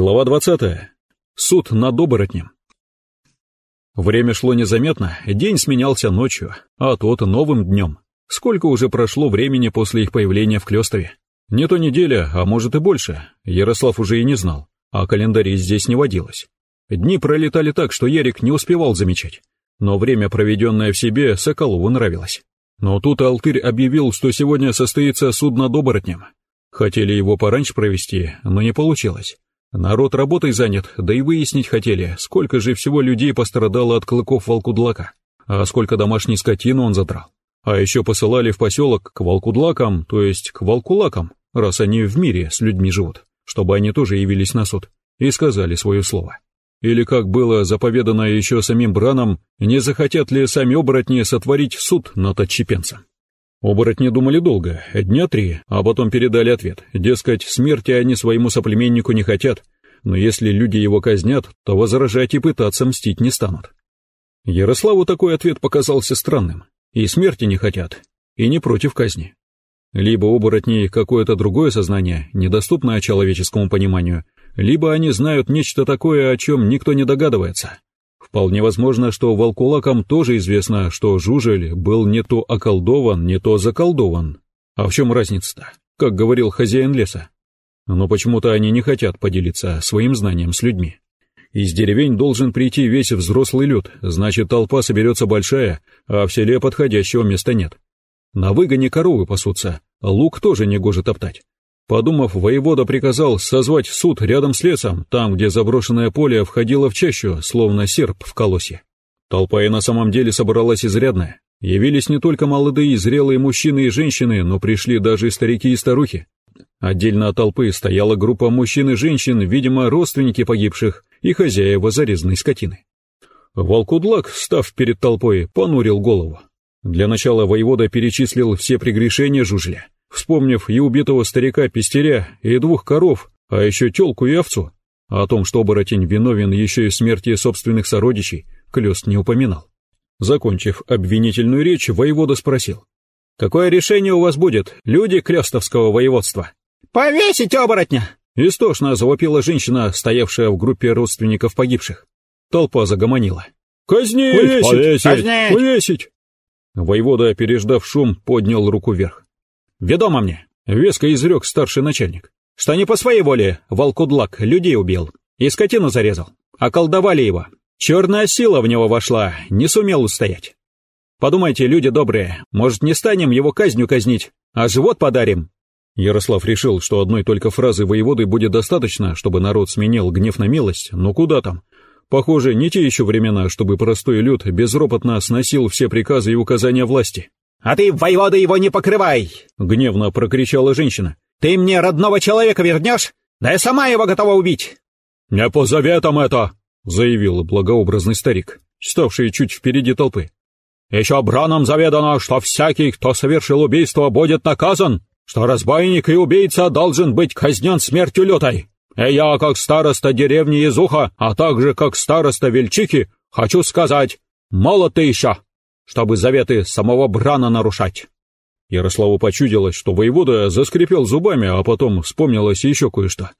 Глава 20. Суд над оборотнем. Время шло незаметно, день сменялся ночью, а тот новым днем. Сколько уже прошло времени после их появления в Клёстове? Не то неделя, а может и больше. Ярослав уже и не знал, а календарей здесь не водилось. Дни пролетали так, что Ярик не успевал замечать. Но время, проведенное в себе, Соколову нравилось. Но тут Алтырь объявил, что сегодня состоится суд над оборотнем. Хотели его пораньше провести, но не получилось. Народ работой занят, да и выяснить хотели, сколько же всего людей пострадало от клыков волкудлака, а сколько домашней скотины он задрал. А еще посылали в поселок к волкудлакам, то есть к волкулакам, раз они в мире с людьми живут, чтобы они тоже явились на суд и сказали свое слово. Или, как было заповедано еще самим Браном, не захотят ли сами оборотни сотворить суд над отчепенцем. Оборотни думали долго, дня три, а потом передали ответ. Дескать, смерти они своему соплеменнику не хотят, но если люди его казнят, то возражать и пытаться мстить не станут. Ярославу такой ответ показался странным. И смерти не хотят, и не против казни. Либо оборотни какое-то другое сознание, недоступное человеческому пониманию, либо они знают нечто такое, о чем никто не догадывается. Вполне возможно, что волкулакам тоже известно, что Жужель был не то околдован, не то заколдован. А в чем разница-то, как говорил хозяин леса? Но почему-то они не хотят поделиться своим знанием с людьми. Из деревень должен прийти весь взрослый люд, значит толпа соберется большая, а в селе подходящего места нет. На выгоне коровы пасутся, лук тоже не гоже топтать. Подумав, воевода приказал созвать суд рядом с лесом, там, где заброшенное поле входило в чащу, словно серп в колосе. Толпа и на самом деле собралась изрядная. Явились не только молодые зрелые мужчины и женщины, но пришли даже старики и старухи. Отдельно от толпы стояла группа мужчин и женщин, видимо, родственники погибших и хозяева зарезанной скотины. Волкудлак, став перед толпой, понурил голову. Для начала воевода перечислил все прегрешения жужля, вспомнив и убитого старика-пестеря, и двух коров, а еще телку и овцу. О том, что оборотень виновен еще и в смерти собственных сородичей, Клёст не упоминал. Закончив обвинительную речь, воевода спросил. «Какое решение у вас будет, люди Клёстовского воеводства?» «Повесить оборотня!» Истошно завопила женщина, стоявшая в группе родственников погибших. Толпа загомонила. «Казнить! Повесить! Повесить! Повесить!» Воевода, переждав шум, поднял руку вверх. «Ведомо мне!» — веско изрек старший начальник. «Что не по своей воле волкудлак людей убил и скотину зарезал. Околдовали его. Черная сила в него вошла, не сумел устоять. Подумайте, люди добрые, может, не станем его казнью казнить, а живот подарим?» Ярослав решил, что одной только фразы воеводы будет достаточно, чтобы народ сменил гнев на милость, но куда там? Похоже, не те еще времена, чтобы простой люд безропотно сносил все приказы и указания власти. «А ты, воевода, его не покрывай!» — гневно прокричала женщина. «Ты мне родного человека вернешь? Да я сама его готова убить!» «Не по заветам это!» — заявил благообразный старик, ставший чуть впереди толпы. «Еще браном заведано, что всякий, кто совершил убийство, будет наказан, что разбойник и убийца должен быть казнен смертью лютой. И я, как староста деревни Изуха, а также как староста Вельчихи, хочу сказать, молод ты еще!» Чтобы заветы самого Брана нарушать. Ярославу почудилось, что воевода заскрипел зубами, а потом вспомнилось еще кое-что.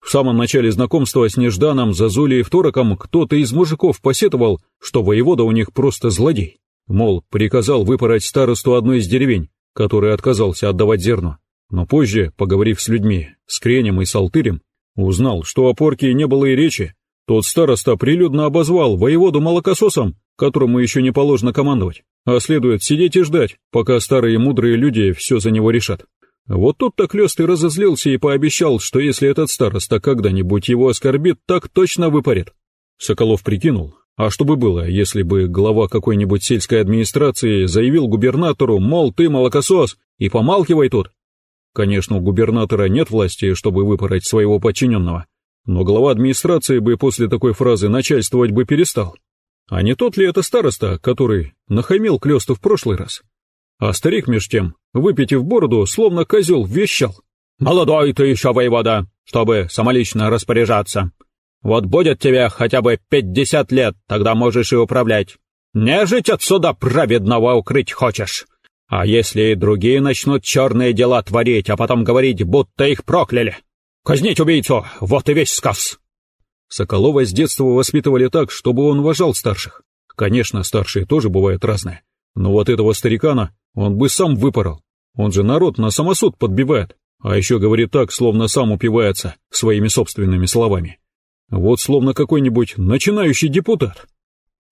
В самом начале знакомства с Нежданом, Зазулей и Второком кто-то из мужиков посетовал, что воевода у них просто злодей. Мол, приказал выпороть старосту одной из деревень, который отказался отдавать зерно. Но позже, поговорив с людьми, с Кренем и Салтырем, узнал, что о порке не было и речи. Тот староста прилюдно обозвал воеводу молокососом которому еще не положено командовать, а следует сидеть и ждать, пока старые мудрые люди все за него решат. Вот тут-то Клёст и разозлился и пообещал, что если этот староста когда-нибудь его оскорбит, так точно выпарит. Соколов прикинул, а что бы было, если бы глава какой-нибудь сельской администрации заявил губернатору, мол, ты молокосос, и помалкивай тут. Конечно, у губернатора нет власти, чтобы выпороть своего подчиненного, но глава администрации бы после такой фразы начальствовать бы перестал. А не тот ли это староста, который нахамил Клёсту в прошлый раз? А старик меж тем, выпитив бороду, словно козел, вещал. «Молодой ты еще, воевода, чтобы самолично распоряжаться. Вот будет тебе хотя бы пятьдесят лет, тогда можешь и управлять. Не жить отсюда праведного укрыть хочешь. А если и другие начнут черные дела творить, а потом говорить, будто их прокляли? Казнить убийцу, вот и весь сказ. Соколова с детства воспитывали так, чтобы он уважал старших. Конечно, старшие тоже бывают разные. Но вот этого старикана он бы сам выпорол. Он же народ на самосуд подбивает. А еще говорит так, словно сам упивается своими собственными словами. Вот словно какой-нибудь начинающий депутат.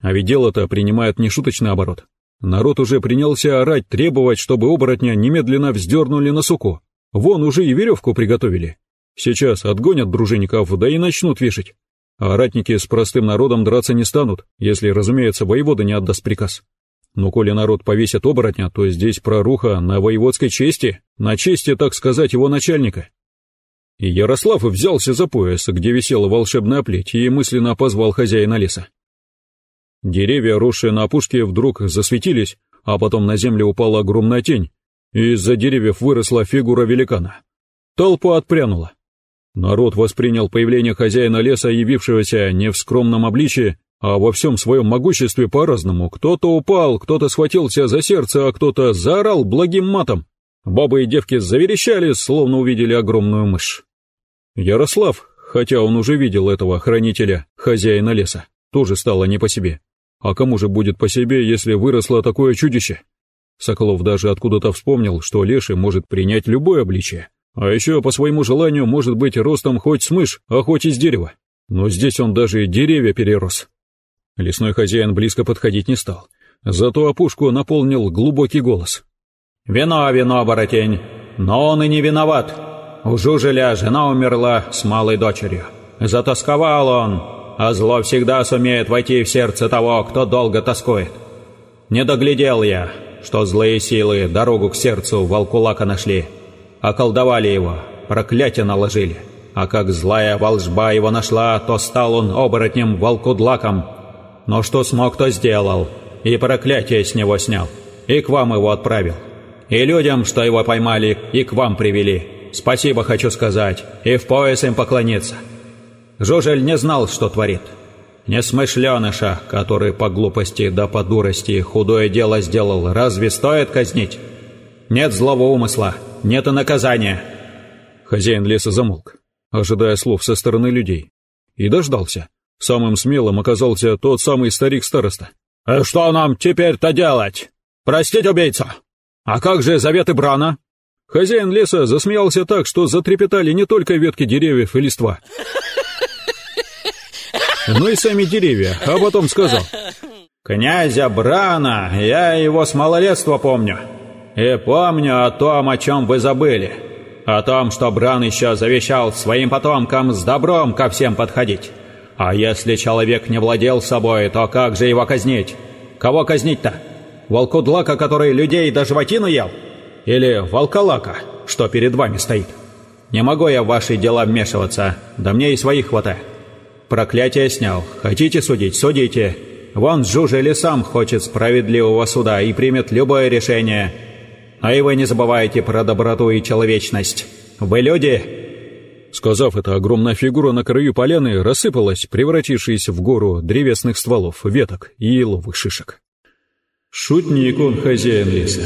А ведь дело-то принимает нешуточный оборот. Народ уже принялся орать, требовать, чтобы оборотня немедленно вздернули на суку. Вон уже и веревку приготовили. Сейчас отгонят дружинников, да и начнут вешать. А ратники с простым народом драться не станут, если, разумеется, воевода не отдаст приказ. Но коли народ повесит оборотня, то здесь проруха на воеводской чести, на чести, так сказать, его начальника. И Ярослав взялся за пояс, где висела волшебная плеть, и мысленно позвал хозяина леса. Деревья, росшие на опушке, вдруг засветились, а потом на землю упала огромная тень, и из-за деревьев выросла фигура великана. Толпа отпрянула. Народ воспринял появление хозяина леса, явившегося не в скромном обличии, а во всем своем могуществе по-разному. Кто-то упал, кто-то схватился за сердце, а кто-то заорал благим матом. Бабы и девки заверещали, словно увидели огромную мышь. Ярослав, хотя он уже видел этого хранителя, хозяина леса, тоже стало не по себе. А кому же будет по себе, если выросло такое чудище? Соколов даже откуда-то вспомнил, что леший может принять любое обличие. А еще по своему желанию может быть ростом хоть с мышь, а хоть из дерева. Но здесь он даже деревья перерос. Лесной хозяин близко подходить не стал. Зато опушку наполнил глубокий голос. «Вино, вино, боротень, но он и не виноват. У Жужеля жена умерла с малой дочерью. Затасковал он, а зло всегда сумеет войти в сердце того, кто долго тоскует. Не доглядел я, что злые силы дорогу к сердцу волкулака нашли. Околдовали его, проклятие наложили. А как злая волжба его нашла, то стал он оборотнем волкудлаком, но что смог, то сделал, и проклятие с него снял, и к вам его отправил. И людям, что его поймали, и к вам привели. Спасибо хочу сказать, и в пояс им поклониться. Жужель не знал, что творит. Несмышленыша, который по глупости да по дурости худое дело сделал, разве стоит казнить? Нет злого умысла, нет и наказания. Хозяин леса замолк, ожидая слов со стороны людей, и дождался. Самым смелым оказался тот самый старик-староста. «А что нам теперь-то делать? Простить убийцу? А как же заветы Брана?» Хозяин леса засмеялся так, что затрепетали не только ветки деревьев и листва, но и сами деревья, а потом сказал. «Князя Брана, я его с малолетства помню. И помню о том, о чем вы забыли. О том, что Бран еще завещал своим потомкам с добром ко всем подходить. А если человек не владел собой, то как же его казнить? Кого казнить-то? Волкудлака, который людей до животину ел? Или волколака, что перед вами стоит? Не могу я в ваши дела вмешиваться, да мне и своих хватает. Проклятие снял. Хотите судить, судите. Вон Жужели сам хочет справедливого суда и примет любое решение. А и вы не забывайте про доброту и человечность. Вы люди, Сказав это, огромная фигура на краю поляны рассыпалась, превратившись в гору древесных стволов, веток и еловых шишек. «Шутник он, хозяин леса.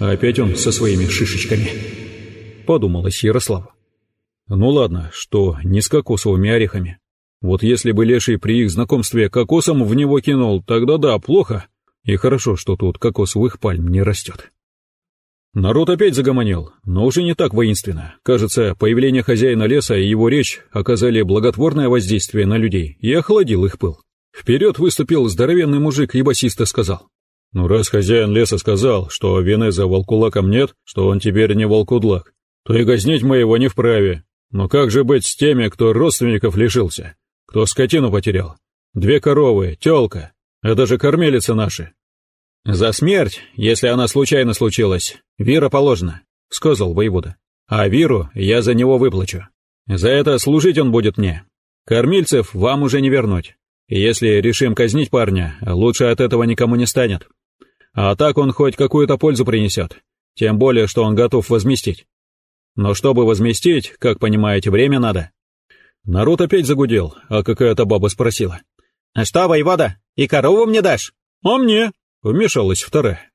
Опять он со своими шишечками», — подумалось Ярослава. «Ну ладно, что не с кокосовыми орехами. Вот если бы Леший при их знакомстве кокосом в него кинул, тогда да, плохо. И хорошо, что тут кокосовых пальм не растет». Народ опять загомонил, но уже не так воинственно. Кажется, появление хозяина леса и его речь оказали благотворное воздействие на людей и охладил их пыл. Вперед выступил здоровенный мужик и басисто сказал. «Ну раз хозяин леса сказал, что вины за волкулаком нет, что он теперь не волкудлак, то и казнить мы его не вправе. Но как же быть с теми, кто родственников лишился, кто скотину потерял? Две коровы, тёлка, это же кормилицы наши, «За смерть, если она случайно случилась, Вира положена», — сказал воевода. «А Виру я за него выплачу. За это служить он будет мне. Кормильцев вам уже не вернуть. Если решим казнить парня, лучше от этого никому не станет. А так он хоть какую-то пользу принесет, тем более, что он готов возместить. Но чтобы возместить, как понимаете, время надо». Народ опять загудел, а какая-то баба спросила. «А что, воевода, и корову мне дашь?» «А мне?» Вмешалась вторая.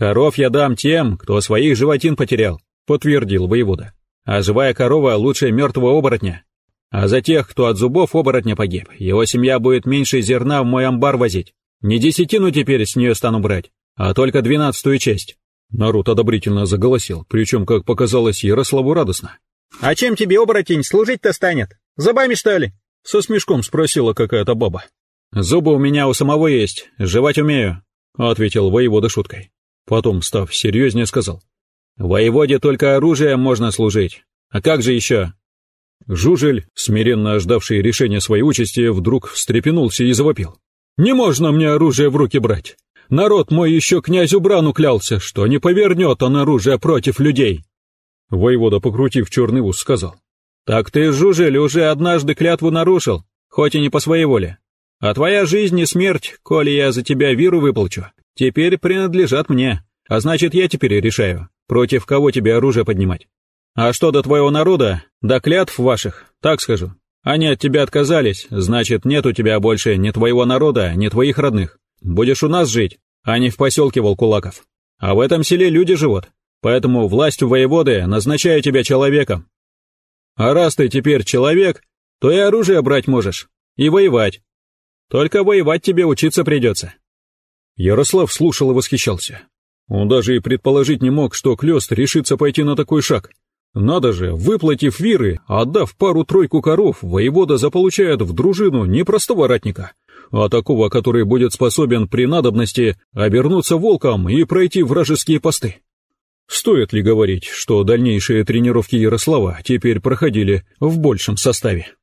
«Коров я дам тем, кто своих животин потерял», — подтвердил воевода. «А живая корова лучше мертвого оборотня. А за тех, кто от зубов оборотня погиб, его семья будет меньше зерна в мой амбар возить. Не десятину теперь с нее стану брать, а только двенадцатую часть». Народ одобрительно заголосил, причем, как показалось, Ярославу радостно. «А чем тебе оборотень служить-то станет? Зубами, что ли?» Со смешком спросила какая-то баба. «Зубы у меня у самого есть, жевать умею», — ответил воевода шуткой. Потом, став серьезнее, сказал. «Воеводе только оружием можно служить. А как же еще?» Жужель, смиренно ожидавший решения своей участи, вдруг встрепенулся и завопил. «Не можно мне оружие в руки брать! Народ мой еще князю Брану клялся, что не повернет он оружие против людей!» Воевода, покрутив черный ус, сказал. «Так ты, Жужель, уже однажды клятву нарушил, хоть и не по своей воле. А твоя жизнь и смерть, коли я за тебя виру выполчу, теперь принадлежат мне, а значит, я теперь решаю, против кого тебе оружие поднимать. А что до твоего народа, до клятв ваших, так скажу. Они от тебя отказались, значит, нет у тебя больше ни твоего народа, ни твоих родных. Будешь у нас жить, а не в поселке Волкулаков. А в этом селе люди живут, поэтому власть воеводы назначаю тебя человеком. А раз ты теперь человек, то и оружие брать можешь, и воевать. Только воевать тебе учиться придется». Ярослав слушал и восхищался. Он даже и предположить не мог, что Клёст решится пойти на такой шаг. Надо же, выплатив виры, отдав пару-тройку коров, воевода заполучает в дружину не простого ратника, а такого, который будет способен при надобности обернуться волком и пройти вражеские посты. Стоит ли говорить, что дальнейшие тренировки Ярослава теперь проходили в большем составе?